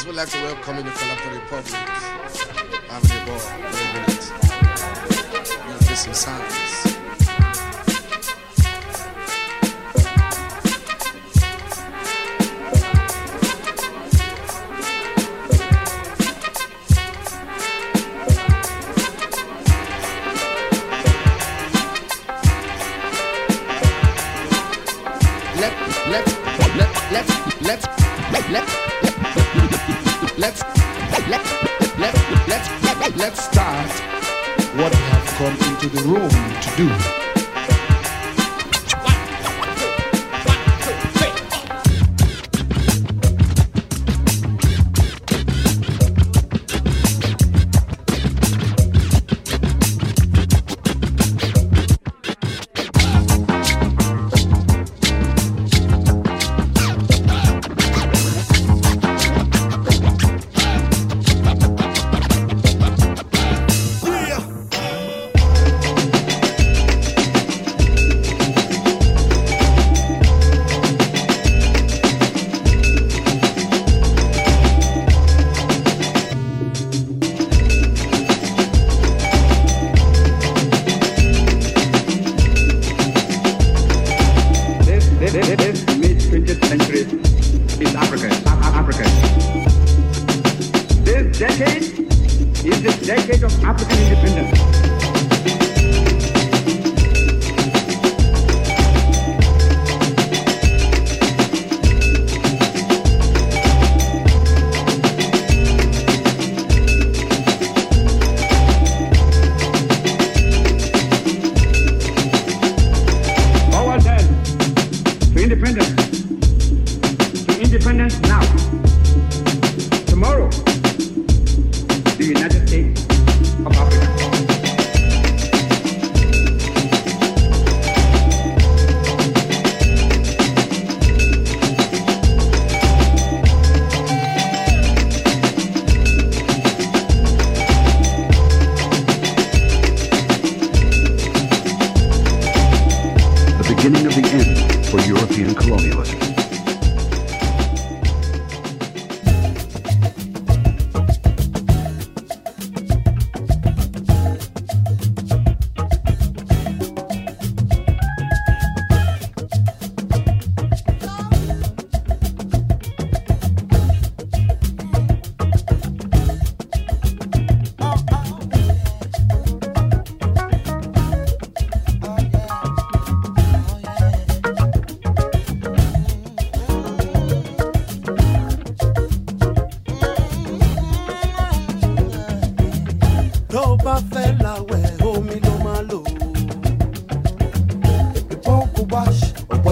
just would like to welcome you to the Republic. I'm your boy, Ray We'll do some let's let let Let's let let let let let's start what I have come into the room to do.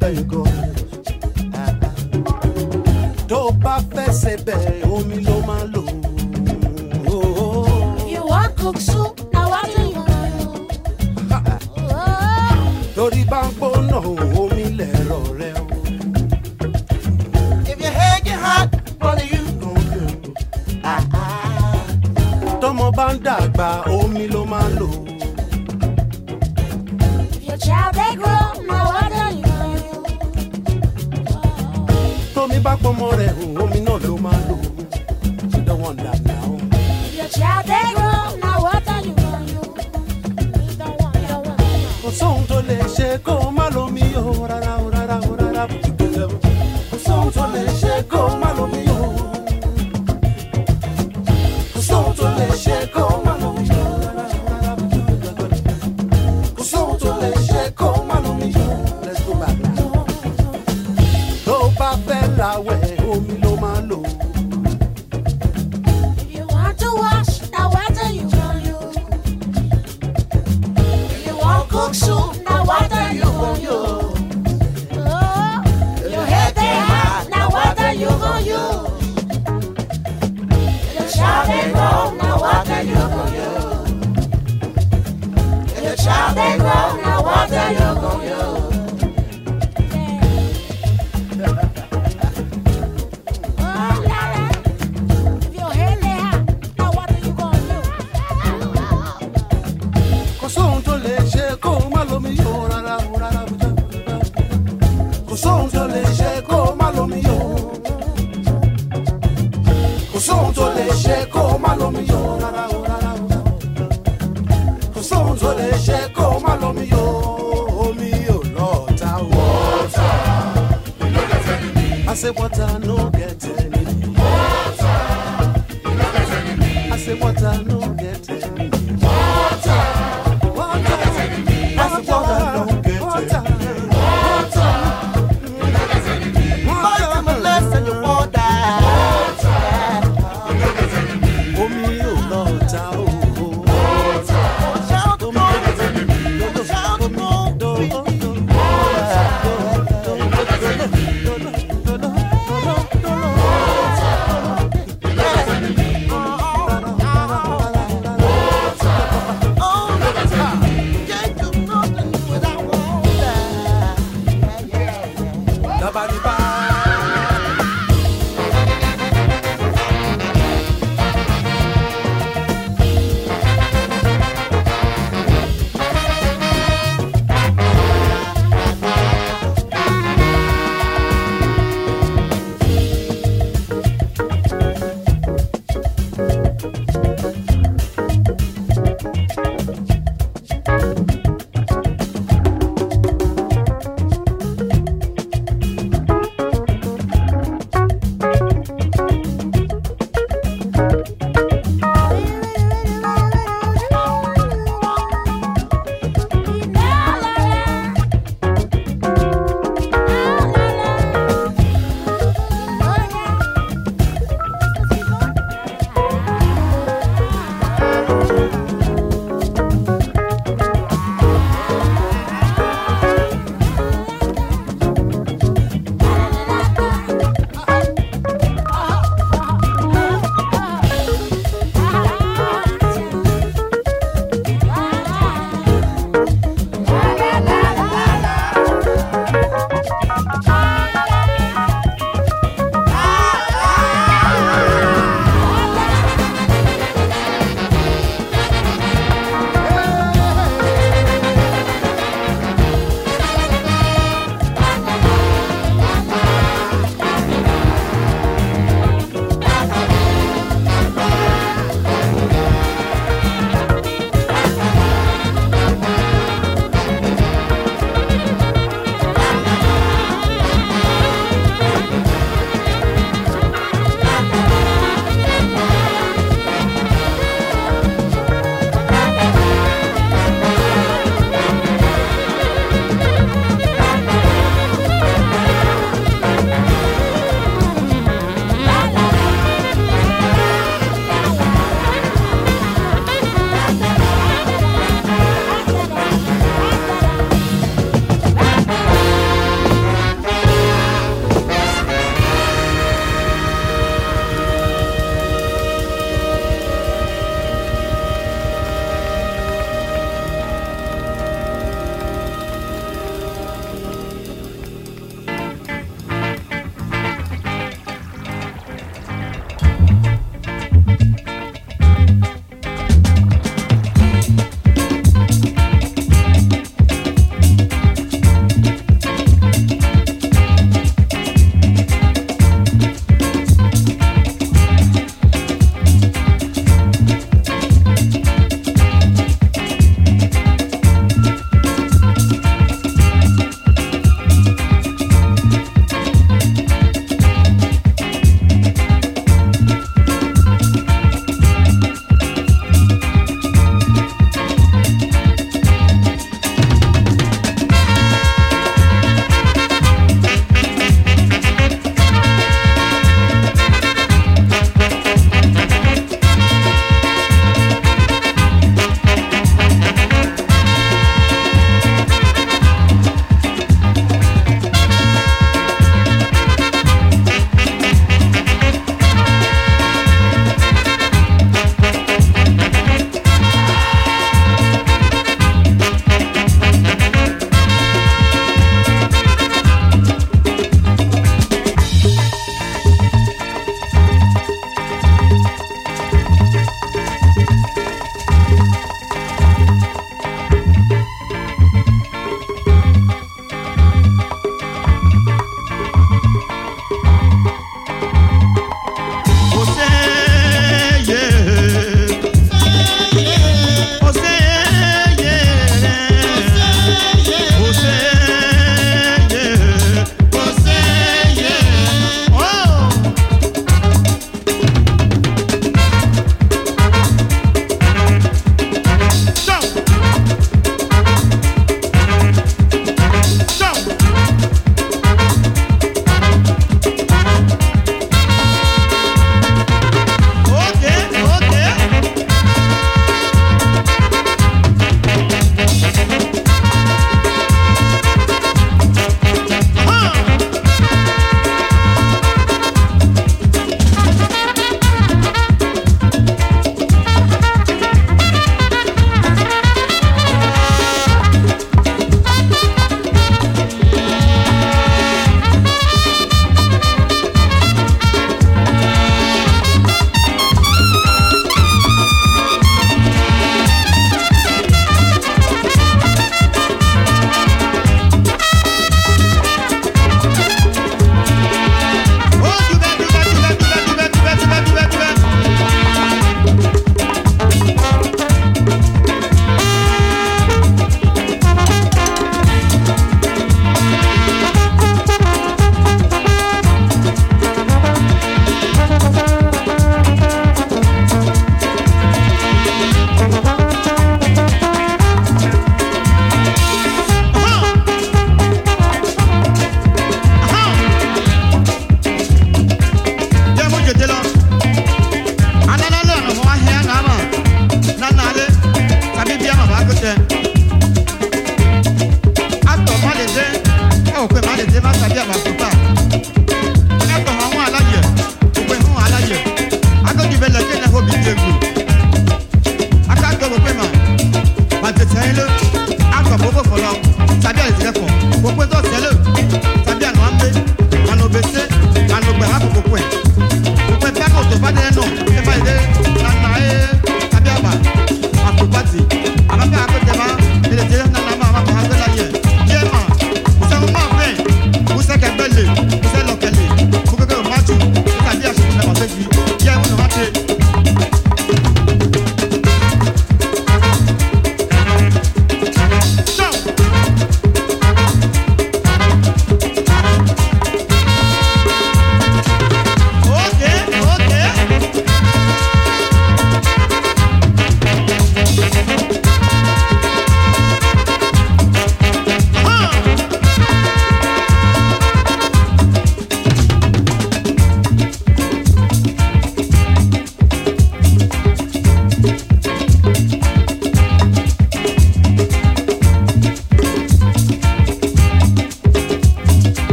bẹ́ẹ̀ gan. tó bá fẹ́ ṣe bẹ́ẹ̀ omi ló máa lò. you wan cook soup na wetin you wan do. torí bá ń gbóná omi lẹ̀rọ rẹ o. if you hate your heart only you go do. tọmọ bá ń dàgbà omi ló máa lò. if your child they grow. amor é um homem novo.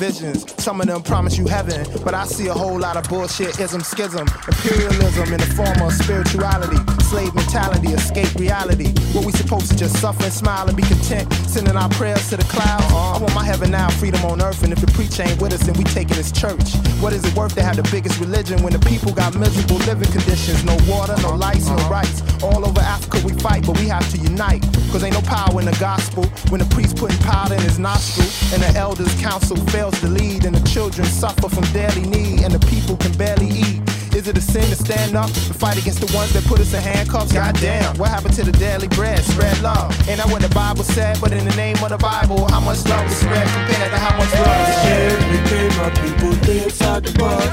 Divisions. Some of them promise you heaven, but I see a whole lot of bullshit, ism, schism, imperialism in the form of spirituality, slave mentality, escape reality. What we supposed to just suffer and smile and be content, sending our prayers to the clouds. I want my heaven now, freedom on earth, and if the preacher ain't with us, then we taking his church. What is it worth to have the biggest religion when the people got miserable living conditions? No water, no lights, no rights. All over Africa we fight, but we have to unite. Cause ain't no power in the gospel when the priest putting powder in his nostril and the elders council fails to lead and the children suffer from daily need and the people can barely eat. Is it a sin to stand up and fight against the ones that put us in handcuffs? Goddamn, what happened to the daily bread? Spread love. Ain't that what the Bible said? But in the name of the Bible, how much love is spread compared to how much love is shared? Every day my people stay inside the bus.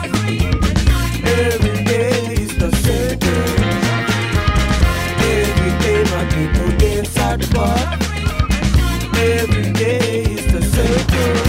Every day is the same day. Every day my people stay inside the bus. Every day is the same day.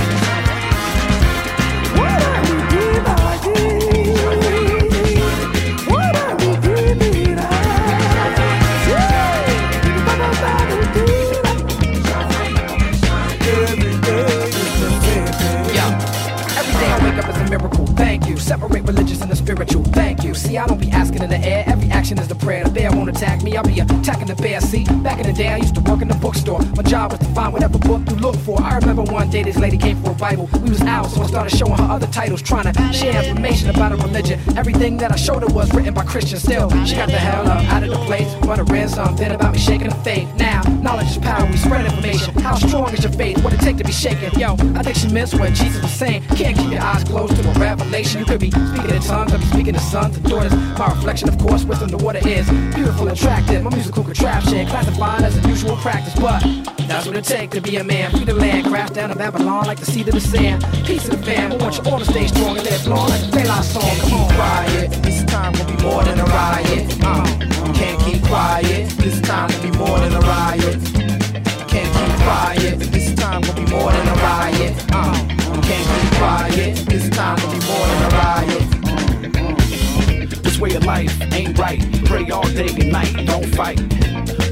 Separate religious and the spiritual. Thank you. See, I don't be asking in the air. Every action is the prayer. The bear won't attack me. I'll be attacking the bear. See, back in the day I used to work in the bookstore. My job was to find whatever book you look for. I remember one day this lady came for a Bible. We was out, so I started showing her other titles, trying to share information about a religion. Everything that I showed her was written by Christians. Still, she got the hell up out of the place. Wondering something about me shaking her faith. Now, knowledge is power. We spread information. How strong is your faith? What it take to be shaken? Yo, I think she missed what Jesus was saying. Can't keep your eyes closed to a revelation. You could be speaking in tongues, I be speaking to sons and daughters. My reflection, of course, wisdom to what it is. Beautiful, attractive, my musical contraption, classified as a usual practice, but that's what it takes to be a man. Free the land, crash down to Babylon like the seed of the sand. Peace of the fam, I want you all to stay strong and live long like the song. Come on, quiet. This time will be more than a riot. Uh, can't keep quiet. This time will be more than a riot. Quiet. This time will be more than a riot. Uh, can't keep quiet. This time will be more than a riot. This way of life ain't right. Pray all day and night, don't fight.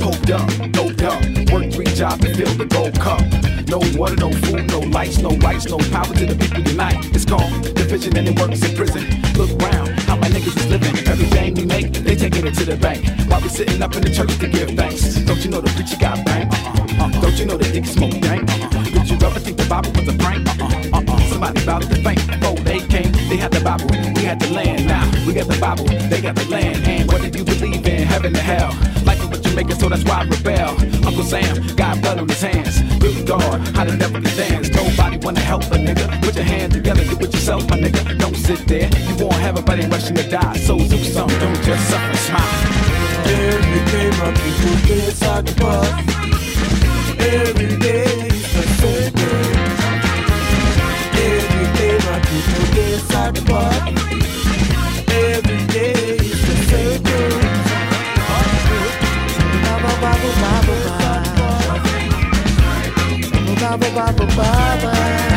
Poked up, doped up, work three jobs to fill the gold cup. No water, no food, no lights, no rights, no power to the people unite. It's called division and it works in prison. Look round, how my niggas is living. Everything we make, they taking it to the bank. While we sitting up in the church to give thanks. Don't you know the preacher got bang? Don't you know the dick smoke dank? Uh-uh. You ever think the Bible was a prank? Uh-uh, uh-uh. Somebody about to faint. Oh, they came, they had the Bible, we had the land. Now we got the Bible, they got the land. And what did you believe in? Heaven or hell? Life is what you make it, so that's why I rebel. Uncle Sam got blood on his hands. Good God, how the devil can dance. Nobody wanna help a nigga. Put your hands together, do it yourself, my nigga. Don't sit there. You won't have a buddy rushing to die. So do something, don't just suffer and smile. Every day my people get inside the bus. Every day is the same day. Every day my people get inside the bus. Baba, baba. Baba,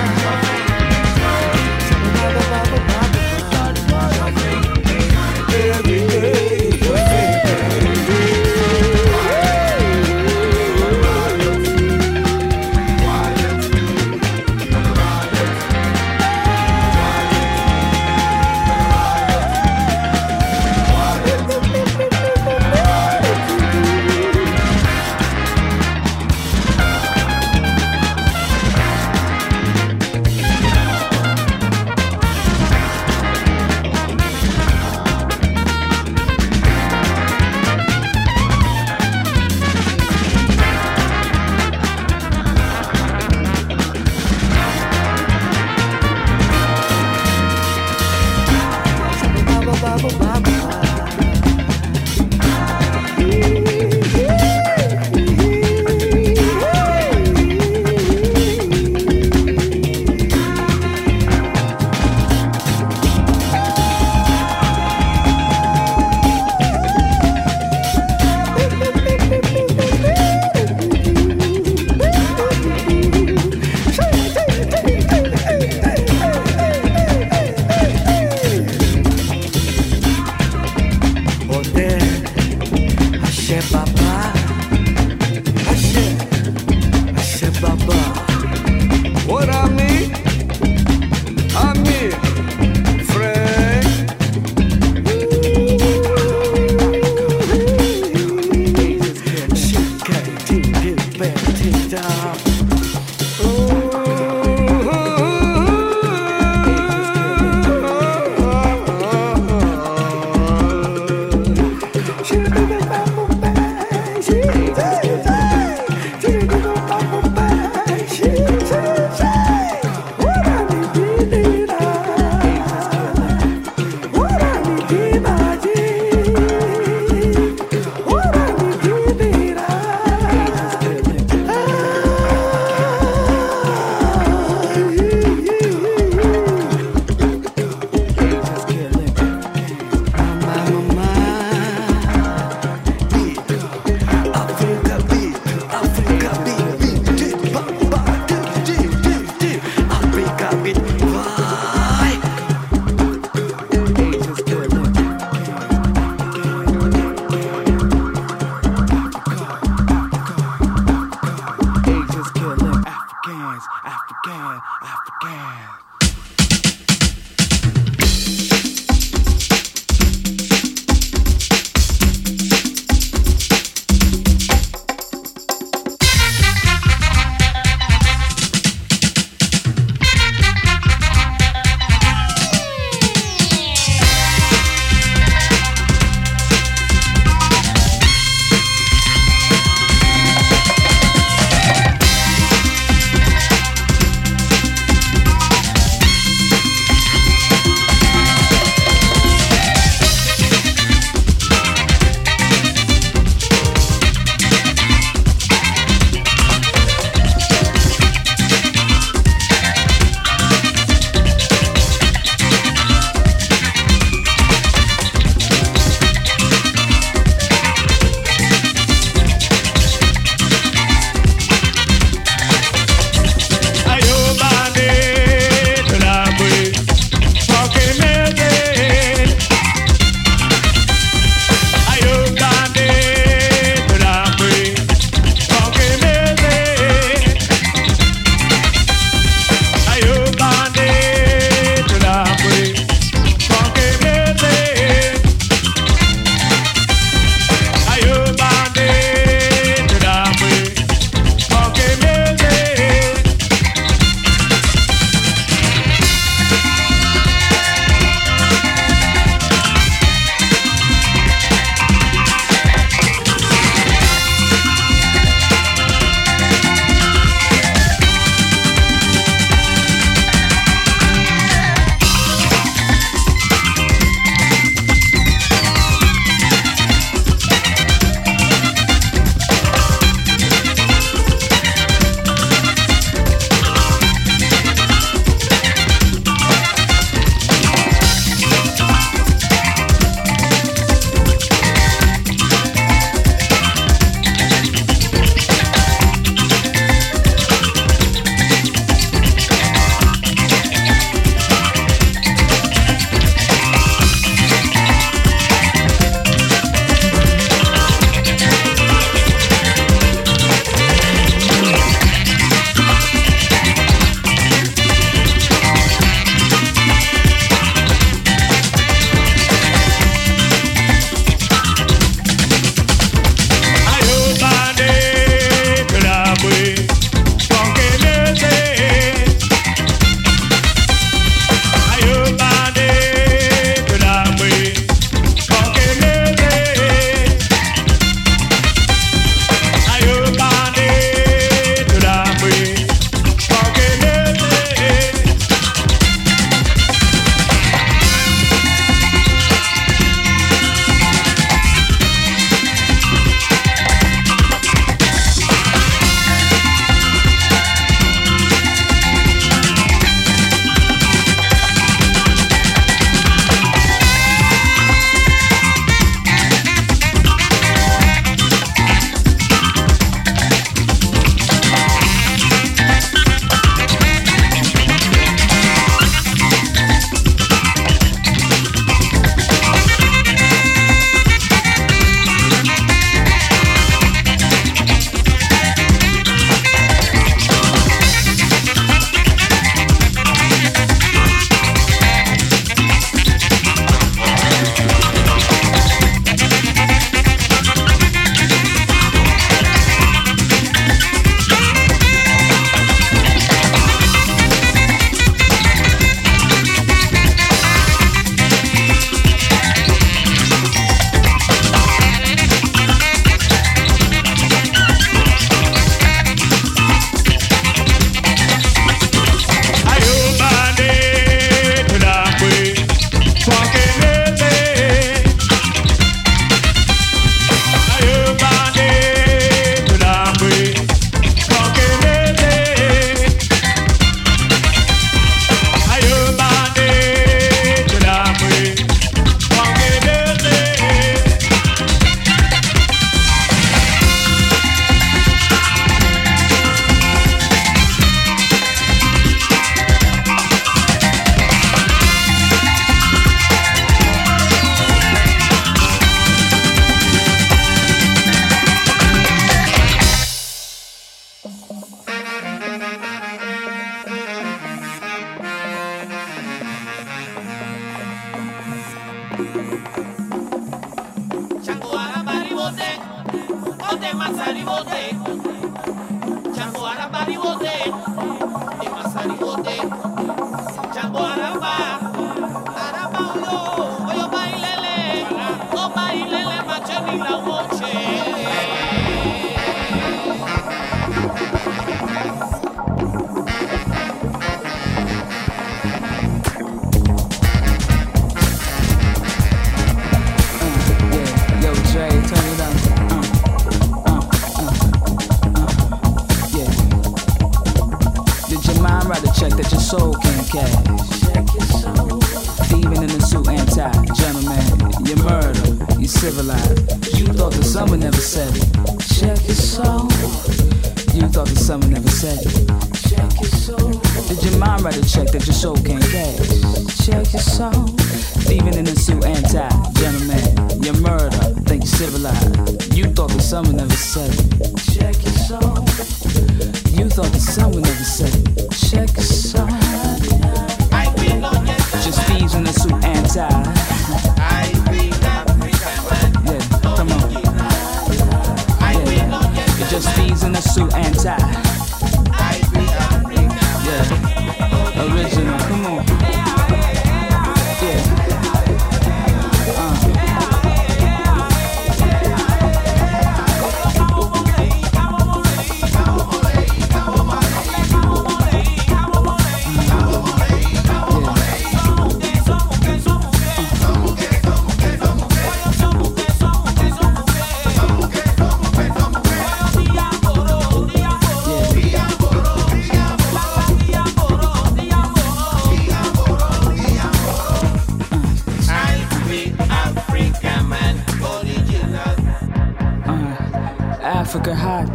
Africa hot.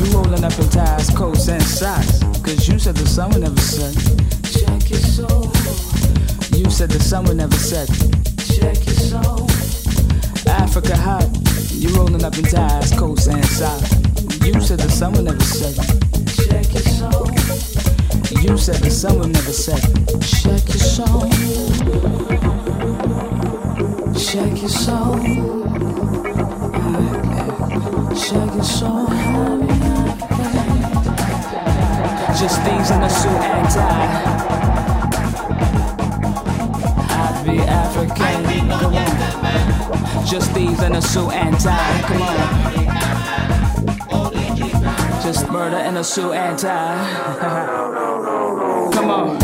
You rolling up in ties, coats, and socks. Cause you said the sun would never set. Check your soul. You said the sun would never set. Check your soul. Africa hot. You rolling up in ties, coats, and socks. You said the sun would never set. Check your soul. You said the sun would never set. Check your soul. Check your soul. Okay. Sugar so honey, just thieves in a suit and tie. I be African. Just thieves in a suit and tie. Just murder in a suit and tie, come on.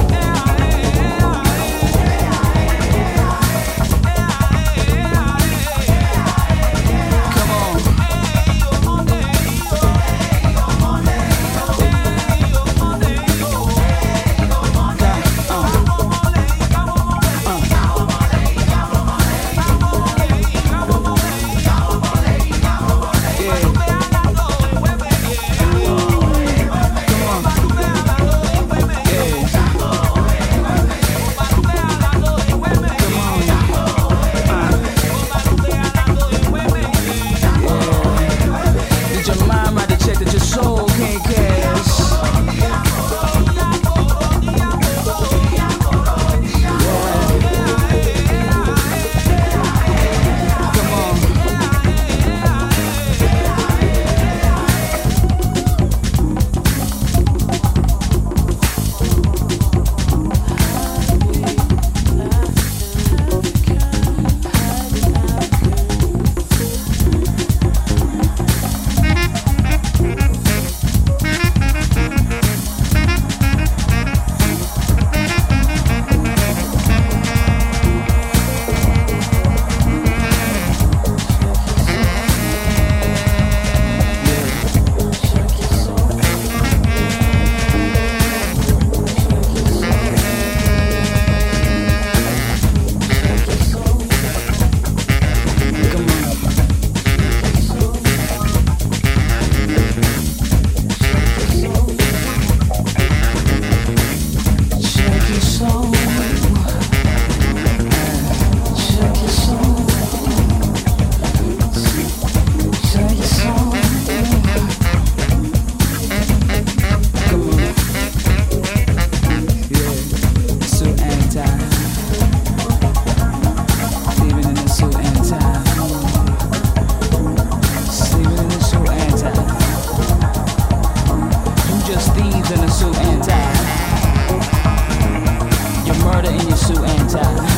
time.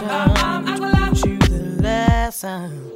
Teach you the lesson.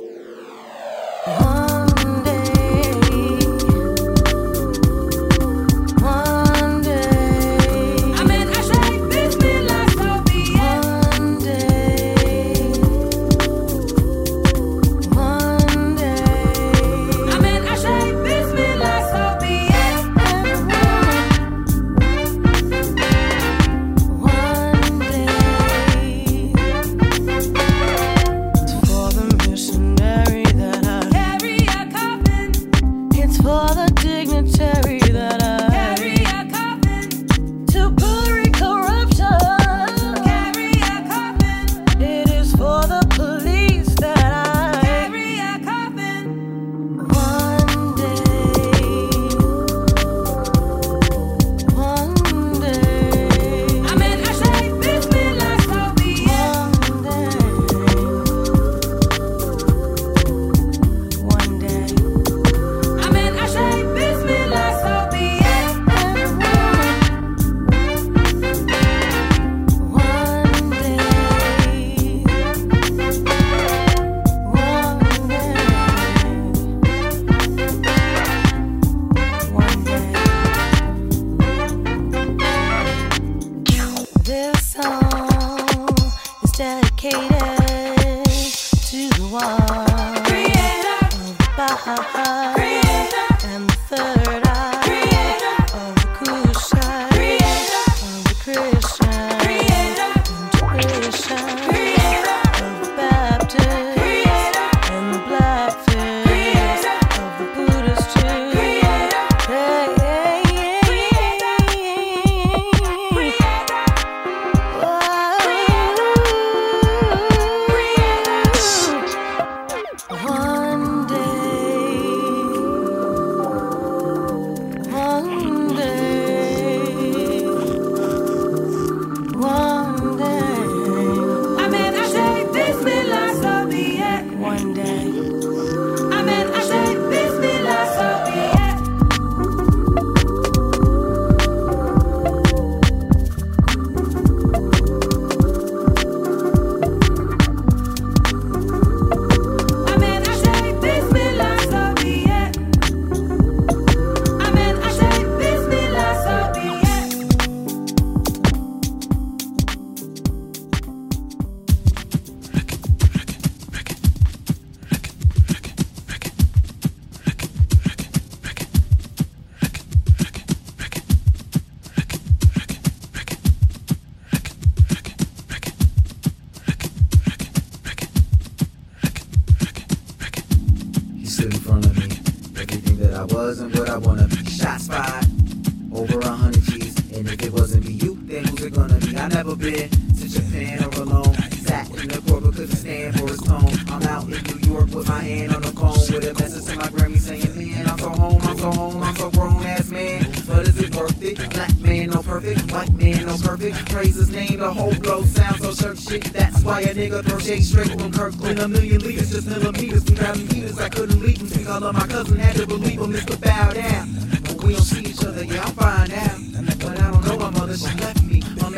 Never been to Japan or alone. Sat in the but couldn't stand for his tone. I'm out in New York with my hand on the phone with a message to my Grammy saying, Man, I'm so home, I'm so home, I'm so grown ass man. But is it worth it? Black man, no perfect. White man, no perfect. Praise his name, the whole flow sounds so church shit. That's why a nigga throw shade straight from Kirkland. A million liters, just millimeters. We got meters, I couldn't leave him. All of my cousin had to believe him. Mr. Bow down. But we don't see each other, yeah, I'm fine now. But I don't know my mother, she left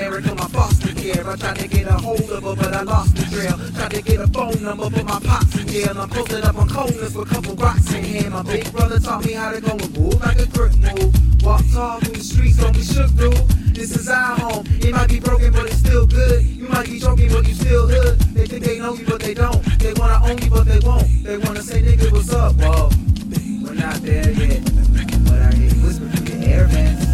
me. America, my foster care. I tried to get a hold of her, but I lost the trail. Tried to get a phone number, but my pops in jail. I'm posted up on coldness with a couple rocks in hand. My big brother taught me how to go and move like a crook move. Walk tall through the streets, don't be shook, dude. This is our home. It might be broken, but it's still good. You might be joking, but you still hood. They think they know you, but they don't. They wanna own you, but they won't. They wanna say, nigga, what's up? Whoa, we're not there yet. But I hear you whisper through your air vents.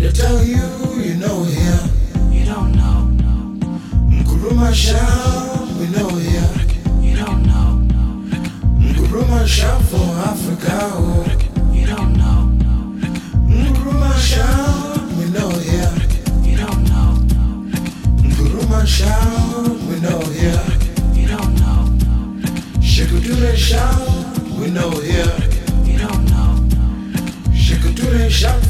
They tell you, you know here. You don't know. Nkuruma Shah, we know here. You don't know. Nkuruma Shah for Africa. Oh. You don't know. Nkuruma Shah, we know here. You don't know. Nkuruma Shah, we know here. You don't know. Shekudure Shah, we know here. You don't know. Shekudure Shah.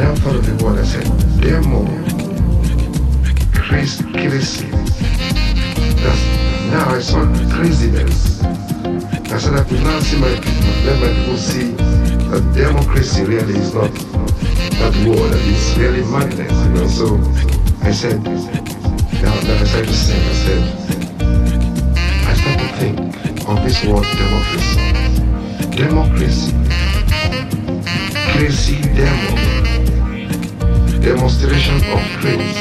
I of the word, I said, demo, crazy, crazy. That's, now I saw craziness. I said I could now see my people, let my people see that democracy really is not that word, that it's really madness, you know. So I said, now that I started to sing, I said, I started to think of this word democracy. Democracy. Crazy demo. Demonstration of grace.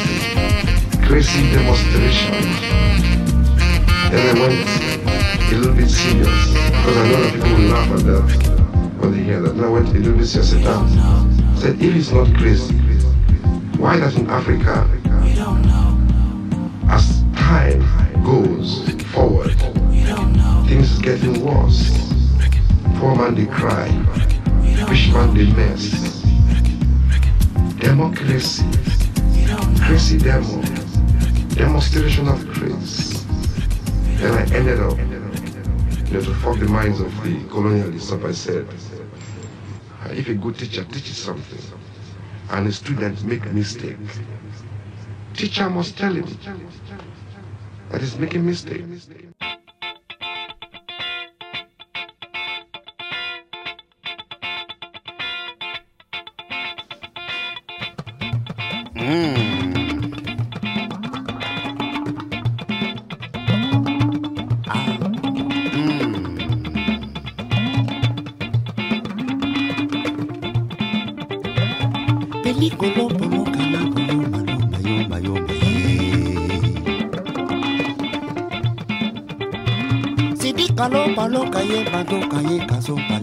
Crazy demonstration. Then I went a little bit serious because I know that people will laugh at that when they hear that. And I went a little bit serious and down. Said, if it's not crazy, why does in Africa, as time goes forward, things getting worse. Poor man they cry, rich man they mess. Democracy, crazy demo, oh. demonstration of grace. And I ended up, you know, to fuck the minds of the colonialists up, I said, ah, if a good teacher teaches something and a student make a mistake, teacher must tell him that he's making mistake. Kazo,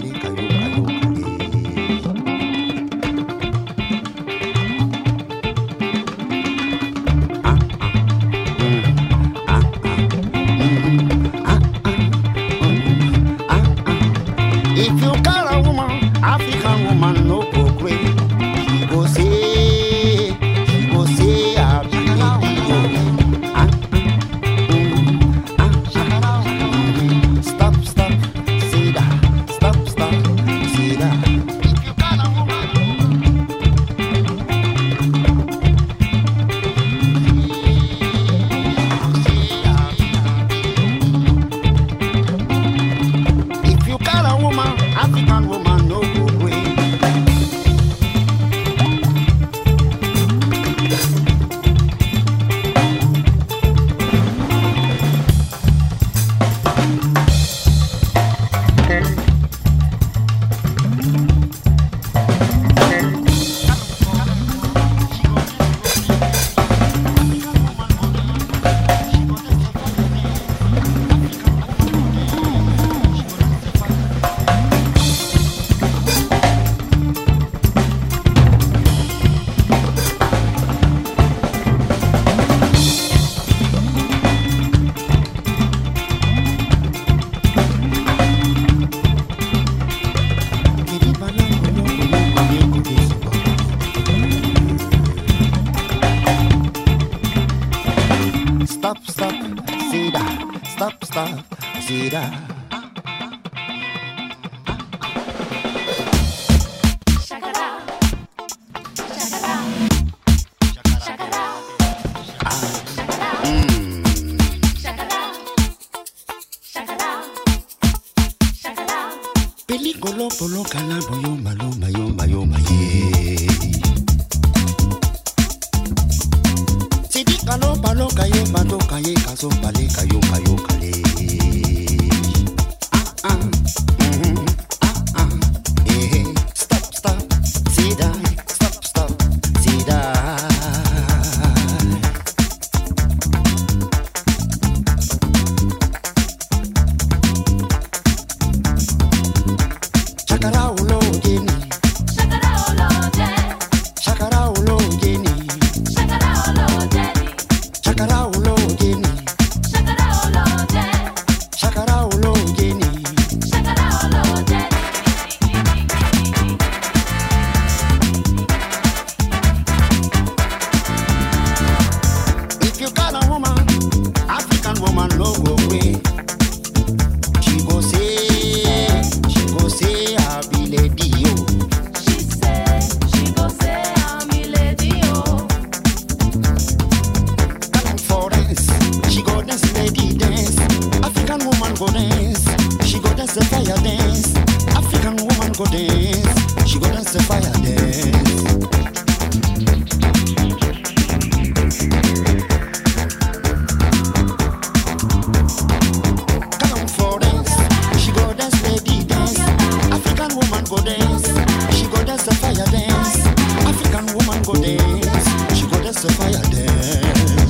does the fire dance. African woman go dance. She go does the fire dance.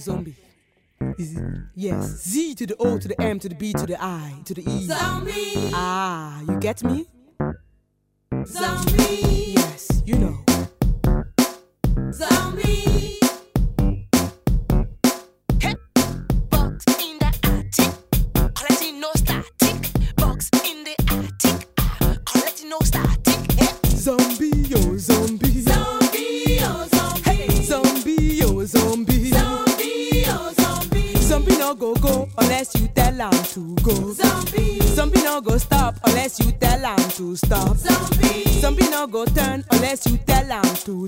Zombie. Z, yes, Z to the O to the M to the B to the I to the E. Zombie. Ah, you get me? Zombie. Yes, you know. Zombie. laisse une telle tout.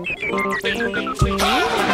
Hum?